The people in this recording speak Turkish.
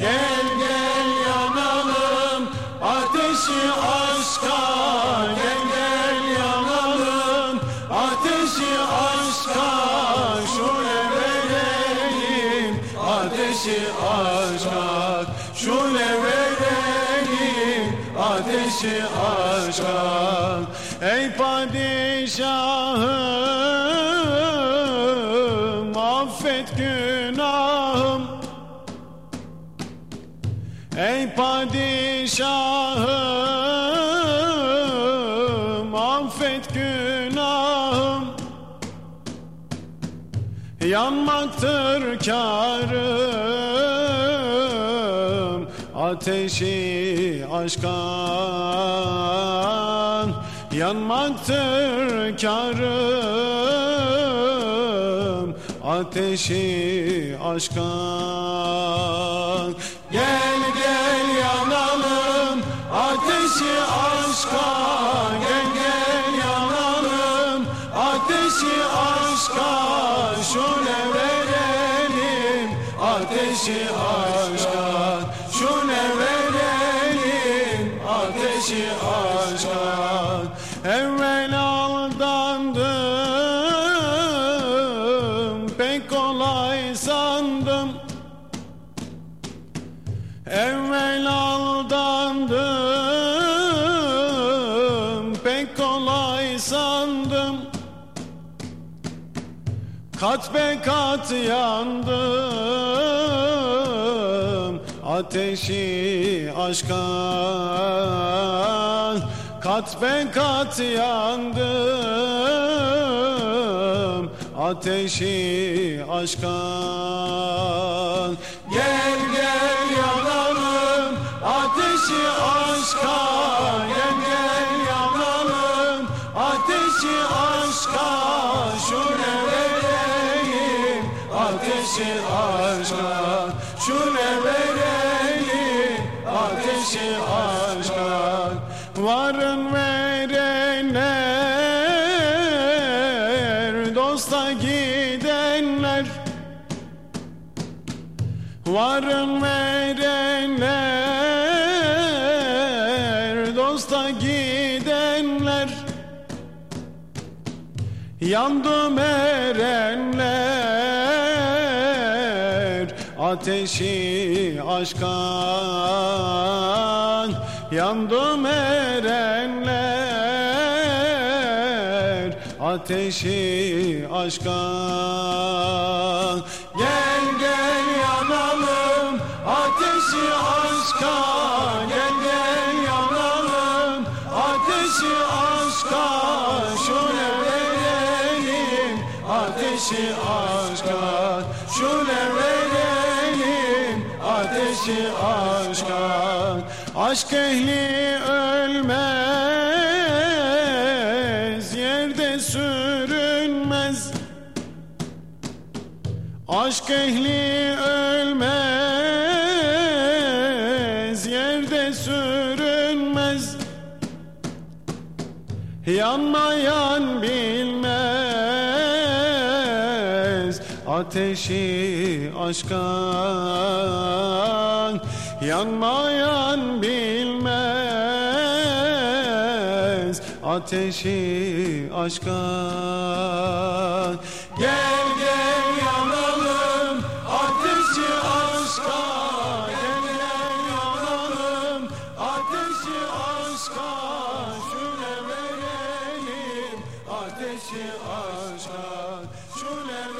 Gel gel yanalım ateşi aşka. Gel gel yanalım ateşi aşka. Şule verelim ateşi aşka. Şule verelim ateşi aşka. Ey padişahım affet günahım Ey padişahım affet günahım. Yanmaktır karım Ateşi aşkan. Yanmaktır karım Ateşi aşkan Gel gel yanalım Ateşi aşka. Gel gel yanalım Ateşi aşka. Şule verelim Ateşi aşka. Şule verelim Ateşi aşka. Evvel aldandım Pek kolay sandım Evvel aldandım Pek kolay sandım. Kat be kat yandım Ateşi aşkan. Kat be kat yandım Ateşi aşkan Ateşi aşka Şule verelim Ateşi aşka Varın verenler Dosta gidenler. Varın verenler Dosta gidenler. Yandım erenler Ateşi aşkan Yandım erenler. Ateşi aşkan Gel gel yanalım. Ateşi aşkan Gel gel yanalım. Ateşi aşkan Şöyle verelim Ateşi aşkan Şöyle verelim Ateşi aşkan Aşk ehli ölmez Yerde sürünmez. Aşk ehli ölmez Yerde sürünmez. Yanmayan bilmez Ateşi aşkan Yanmayan bilmez Ateşi aşkan Gel gel yanalım Ateşi aşkan Gel gel yanalım Ateşi aşkan Şöyle verelim Ateşi aşkan Şöyle verelim